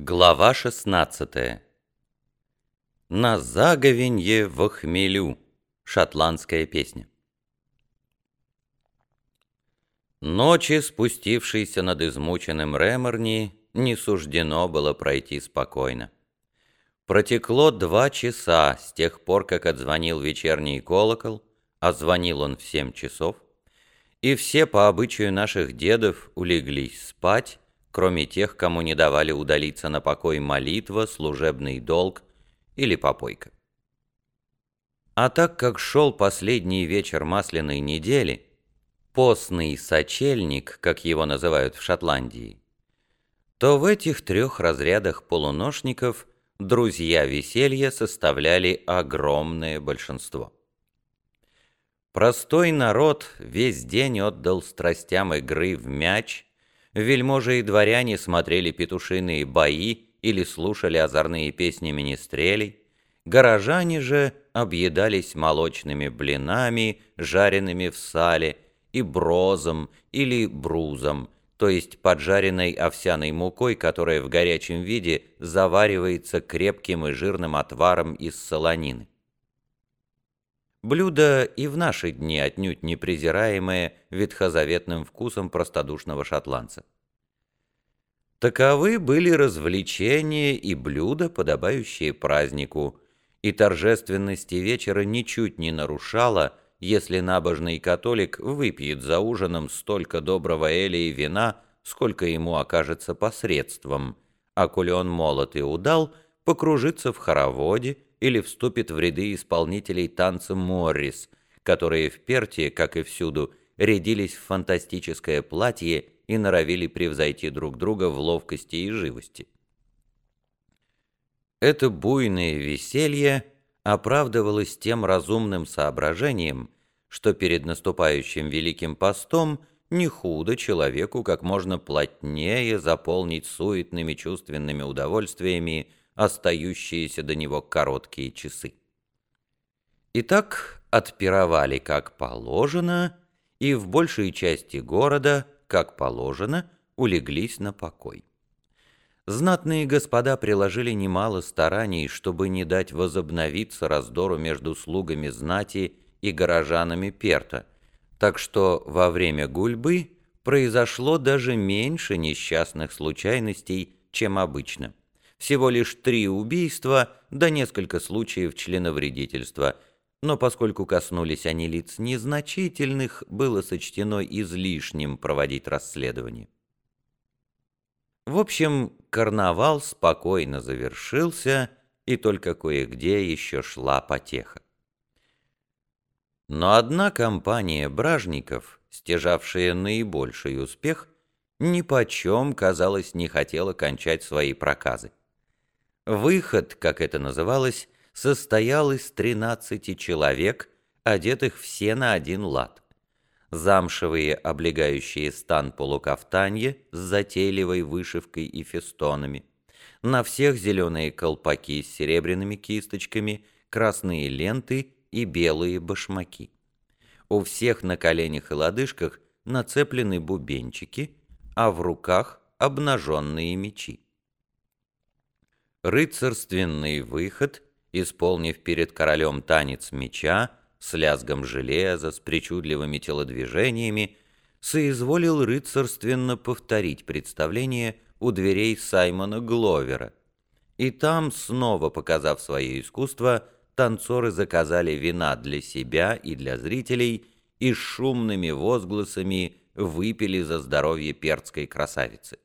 Глава 16 На заговенье в хмелю. Шотландская песня. Ночи, спустившейся над измученным Реморни, не суждено было пройти спокойно. Протекло два часа с тех пор, как отзвонил вечерний колокол, а звонил он в семь часов, и все по обычаю наших дедов улеглись спать, кроме тех, кому не давали удалиться на покой молитва, служебный долг или попойка. А так как шел последний вечер масляной недели, постный сочельник, как его называют в Шотландии, то в этих трех разрядах полуношников друзья веселья составляли огромное большинство. Простой народ весь день отдал страстям игры в мяч – Вельможи и дворяне смотрели петушиные бои или слушали озорные песни министрелей, горожане же объедались молочными блинами, жареными в сале, и брозом или брузом, то есть поджаренной овсяной мукой, которая в горячем виде заваривается крепким и жирным отваром из солонины. Блюдо и в наши дни отнюдь не презираемое ветхозаветным вкусом простодушного шотландца. Таковы были развлечения и блюда, подобающие празднику, и торжественности вечера ничуть не нарушала, если набожный католик выпьет за ужином столько доброго эля и вина, сколько ему окажется посредством, а коли он молод и удал, покружится в хороводе или вступит в ряды исполнителей танца Моррис, которые в Перте, как и всюду, рядились в фантастическое платье и норовили превзойти друг друга в ловкости и живости. Это буйное веселье оправдывалось тем разумным соображением, что перед наступающим Великим Постом не худо человеку как можно плотнее заполнить суетными чувственными удовольствиями остающиеся до него короткие часы. Итак, отпировали как положено, и в большей части города – как положено, улеглись на покой. Знатные господа приложили немало стараний, чтобы не дать возобновиться раздору между слугами знати и горожанами Перта, так что во время гульбы произошло даже меньше несчастных случайностей, чем обычно. Всего лишь три убийства да несколько случаев членовредительства – но поскольку коснулись они лиц незначительных, было сочтено излишним проводить расследование. В общем, карнавал спокойно завершился, и только кое-где еще шла потеха. Но одна компания бражников, стяжавшая наибольший успех, ни почем, казалось, не хотела кончать свои проказы. Выход, как это называлось, состоял из 13 человек, одетых все на один лад. Замшевые, облегающие стан полукафтанье с затейливой вышивкой и фестонами. На всех зеленые колпаки с серебряными кисточками, красные ленты и белые башмаки. У всех на коленях и лодыжках нацеплены бубенчики, а в руках обнаженные мечи. Рыцарственный выход исполнив перед королем танец меча, с лязгом железа, с причудливыми телодвижениями, соизволил рыцарственно повторить представление у дверей Саймона Гловера. И там, снова показав свое искусство, танцоры заказали вина для себя и для зрителей и с шумными возгласами выпили за здоровье перцкой красавицы.